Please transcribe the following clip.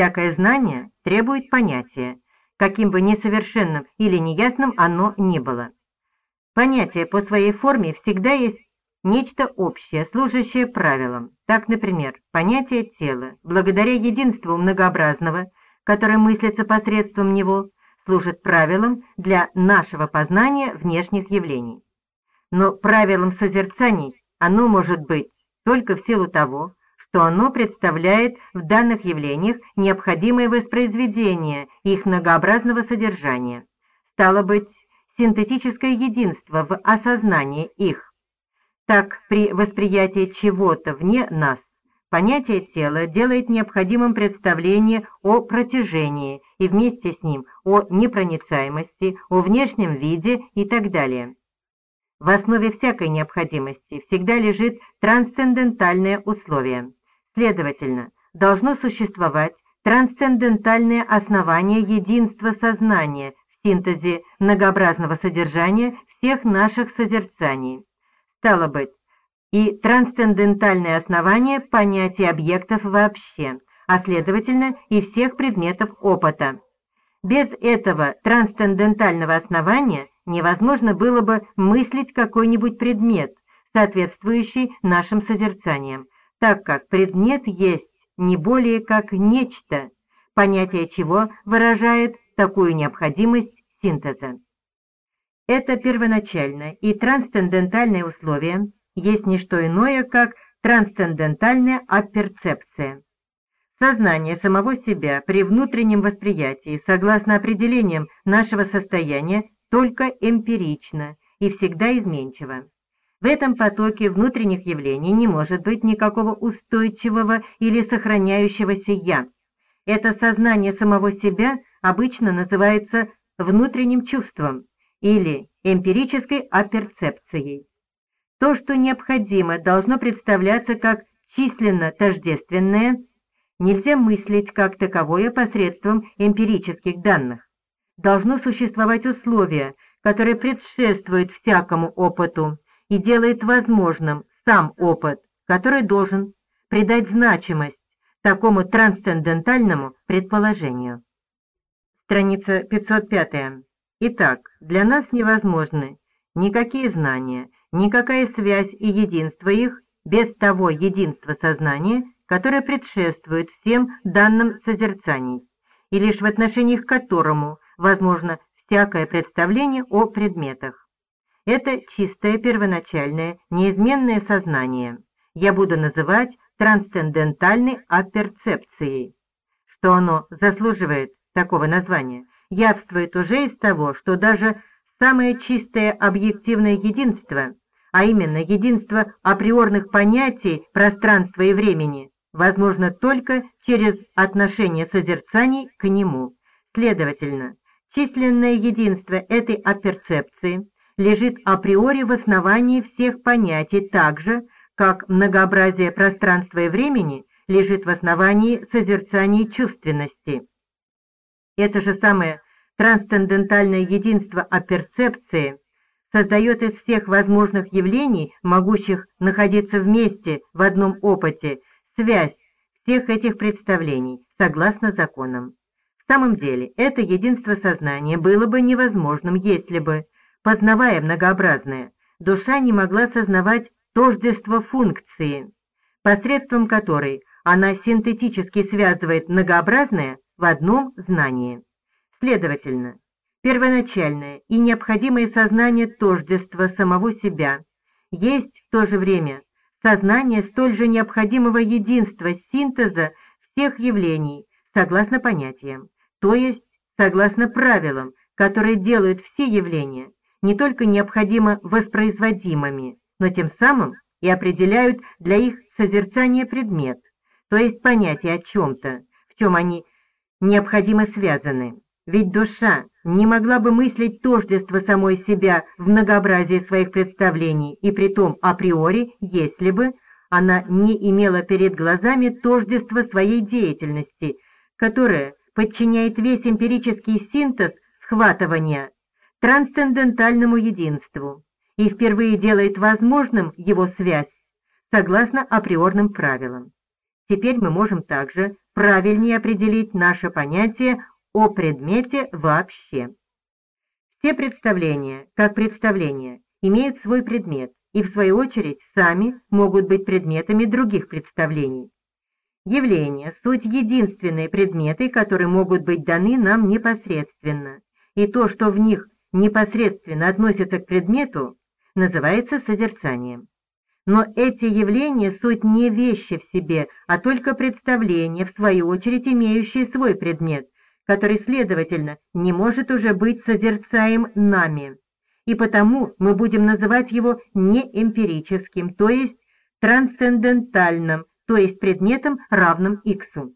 Всякое знание требует понятия, каким бы несовершенным или неясным оно ни было. Понятие по своей форме всегда есть нечто общее, служащее правилам. Так, например, понятие тела, благодаря единству многообразного, которое мыслится посредством него, служит правилом для нашего познания внешних явлений. Но правилом созерцаний оно может быть только в силу того, что оно представляет в данных явлениях необходимое воспроизведение их многообразного содержания. Стало быть, синтетическое единство в осознании их. Так, при восприятии чего-то вне нас, понятие тела делает необходимым представление о протяжении и вместе с ним о непроницаемости, о внешнем виде и так далее. В основе всякой необходимости всегда лежит трансцендентальное условие. Следовательно, должно существовать трансцендентальное основание единства сознания в синтезе многообразного содержания всех наших созерцаний. Стало быть, и трансцендентальное основание понятия объектов вообще, а следовательно и всех предметов опыта. Без этого трансцендентального основания невозможно было бы мыслить какой-нибудь предмет, соответствующий нашим созерцаниям, так как предмет есть не более как нечто, понятие чего выражает такую необходимость синтеза. Это первоначальное и трансцендентальное условие есть не что иное, как трансцендентальная апперцепция. Сознание самого себя при внутреннем восприятии, согласно определениям нашего состояния, только эмпирично и всегда изменчиво. В этом потоке внутренних явлений не может быть никакого устойчивого или сохраняющегося «я». Это сознание самого себя обычно называется внутренним чувством или эмпирической аперцепцией. То, что необходимо, должно представляться как численно тождественное, нельзя мыслить как таковое посредством эмпирических данных. Должно существовать условие, которое предшествует всякому опыту, и делает возможным сам опыт, который должен придать значимость такому трансцендентальному предположению. Страница 505. Итак, для нас невозможны никакие знания, никакая связь и единство их без того единства сознания, которое предшествует всем данным созерцаний, и лишь в отношении к которому возможно всякое представление о предметах. Это чистое первоначальное, неизменное сознание. Я буду называть трансцендентальной аперцепцией. Что оно заслуживает такого названия, явствует уже из того, что даже самое чистое объективное единство, а именно единство априорных понятий пространства и времени, возможно только через отношение созерцаний к нему. Следовательно, численное единство этой аперцепции – лежит априори в основании всех понятий так же, как многообразие пространства и времени лежит в основании созерцания чувственности. Это же самое трансцендентальное единство оперцепции создает из всех возможных явлений, могущих находиться вместе в одном опыте, связь всех этих представлений, согласно законам. В самом деле, это единство сознания было бы невозможным, если бы Познавая многообразное, душа не могла сознавать тождество функции, посредством которой она синтетически связывает многообразное в одном знании. Следовательно, первоначальное и необходимое сознание тождества самого себя есть в то же время сознание столь же необходимого единства синтеза всех явлений согласно понятиям, то есть согласно правилам, которые делают все явления не только необходимо воспроизводимыми, но тем самым и определяют для их созерцания предмет, то есть понятие о чем-то, в чем они необходимо связаны. Ведь душа не могла бы мыслить тождество самой себя в многообразии своих представлений, и притом априори, если бы она не имела перед глазами тождество своей деятельности, которое подчиняет весь эмпирический синтез схватывания трансцендентальному единству и впервые делает возможным его связь согласно априорным правилам. Теперь мы можем также правильнее определить наше понятие о предмете вообще. Все представления, как представления, имеют свой предмет и, в свою очередь, сами могут быть предметами других представлений. Явления – суть единственные предметы, которые могут быть даны нам непосредственно, и то, что в них непосредственно относится к предмету, называется созерцанием. Но эти явления – суть не вещи в себе, а только представления, в свою очередь имеющие свой предмет, который, следовательно, не может уже быть созерцаем нами. И потому мы будем называть его неэмпирическим, то есть трансцендентальным, то есть предметом, равным иксу.